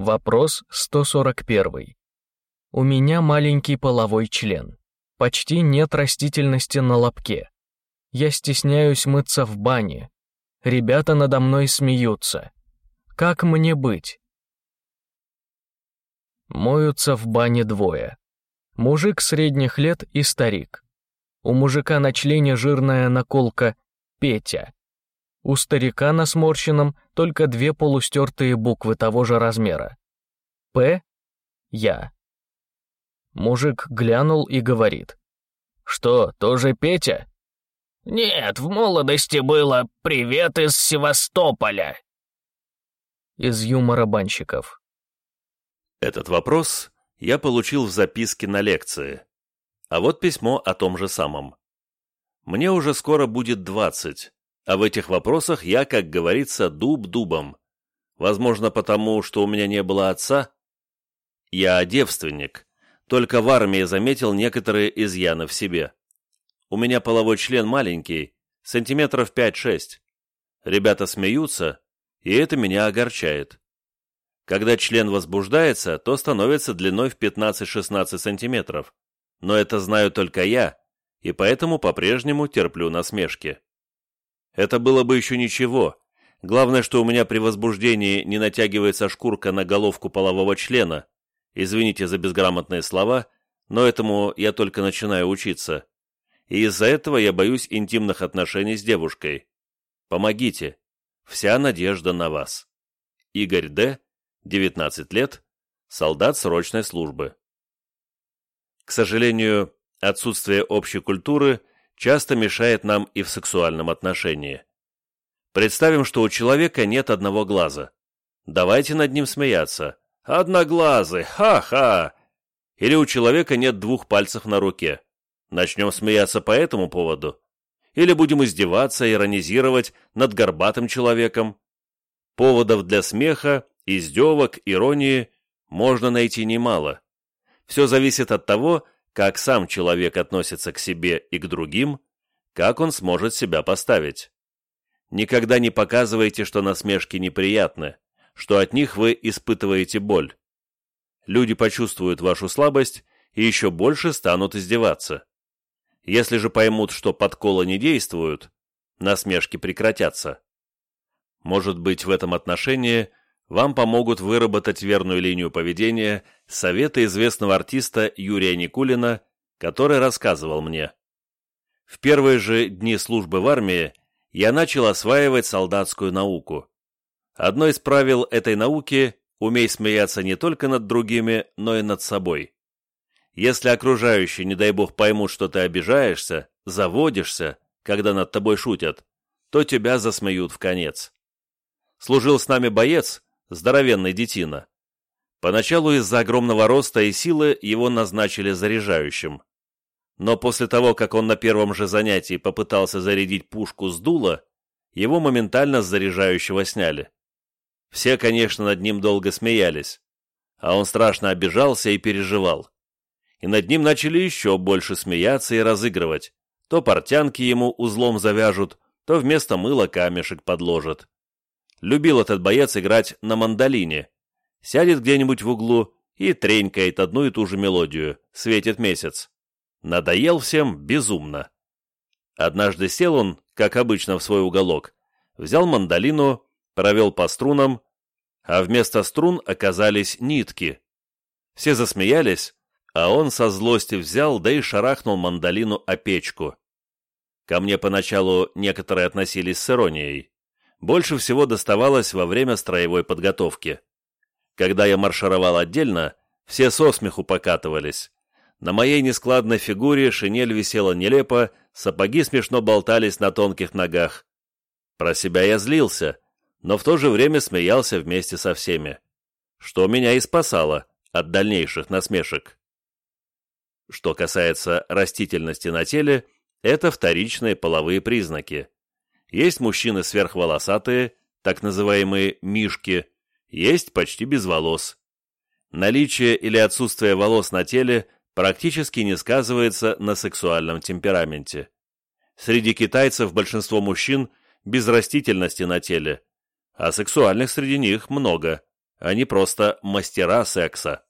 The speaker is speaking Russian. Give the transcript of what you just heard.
Вопрос 141. У меня маленький половой член. Почти нет растительности на лобке. Я стесняюсь мыться в бане. Ребята надо мной смеются. Как мне быть? Моются в бане двое. Мужик средних лет и старик. У мужика на члене жирная наколка «Петя». У старика на сморщенном только две полустертые буквы того же размера. «П» — «Я». Мужик глянул и говорит. «Что, тоже Петя?» «Нет, в молодости было «Привет из Севастополя». Из юмора банщиков. Этот вопрос я получил в записке на лекции. А вот письмо о том же самом. Мне уже скоро будет двадцать, а в этих вопросах я, как говорится, дуб дубом. Возможно, потому, что у меня не было отца. Я девственник, только в армии заметил некоторые изъяны в себе. У меня половой член маленький, сантиметров 5-6. Ребята смеются, и это меня огорчает. Когда член возбуждается, то становится длиной в 15-16 сантиметров. Но это знаю только я, и поэтому по-прежнему терплю насмешки. Это было бы еще ничего. Главное, что у меня при возбуждении не натягивается шкурка на головку полового члена, Извините за безграмотные слова, но этому я только начинаю учиться. И из-за этого я боюсь интимных отношений с девушкой. Помогите. Вся надежда на вас. Игорь Д., 19 лет, солдат срочной службы. К сожалению, отсутствие общей культуры часто мешает нам и в сексуальном отношении. Представим, что у человека нет одного глаза. Давайте над ним смеяться. Одноглазый, ха-ха! Или у человека нет двух пальцев на руке. Начнем смеяться по этому поводу. Или будем издеваться, иронизировать над горбатым человеком. Поводов для смеха, издевок, иронии можно найти немало. Все зависит от того, как сам человек относится к себе и к другим, как он сможет себя поставить. Никогда не показывайте, что насмешки неприятны что от них вы испытываете боль. Люди почувствуют вашу слабость и еще больше станут издеваться. Если же поймут, что подколы не действуют, насмешки прекратятся. Может быть, в этом отношении вам помогут выработать верную линию поведения советы известного артиста Юрия Никулина, который рассказывал мне. В первые же дни службы в армии я начал осваивать солдатскую науку. Одно из правил этой науки – умей смеяться не только над другими, но и над собой. Если окружающие, не дай бог, поймут, что ты обижаешься, заводишься, когда над тобой шутят, то тебя засмеют в конец. Служил с нами боец, здоровенный детина. Поначалу из-за огромного роста и силы его назначили заряжающим. Но после того, как он на первом же занятии попытался зарядить пушку с дула, его моментально с заряжающего сняли. Все, конечно, над ним долго смеялись, а он страшно обижался и переживал. И над ним начали еще больше смеяться и разыгрывать. То портянки ему узлом завяжут, то вместо мыла камешек подложат. Любил этот боец играть на мандолине. Сядет где-нибудь в углу и тренькает одну и ту же мелодию «Светит месяц». Надоел всем безумно. Однажды сел он, как обычно, в свой уголок, взял мандолину провел по струнам, а вместо струн оказались нитки. Все засмеялись, а он со злости взял, да и шарахнул мандолину о печку. Ко мне поначалу некоторые относились с иронией. Больше всего доставалось во время строевой подготовки. Когда я маршировал отдельно, все со смеху покатывались. На моей нескладной фигуре шинель висела нелепо, сапоги смешно болтались на тонких ногах. Про себя я злился, но в то же время смеялся вместе со всеми, что меня и спасало от дальнейших насмешек. Что касается растительности на теле, это вторичные половые признаки. Есть мужчины сверхволосатые, так называемые «мишки», есть почти без волос. Наличие или отсутствие волос на теле практически не сказывается на сексуальном темпераменте. Среди китайцев большинство мужчин без растительности на теле, а сексуальных среди них много. Они просто мастера секса.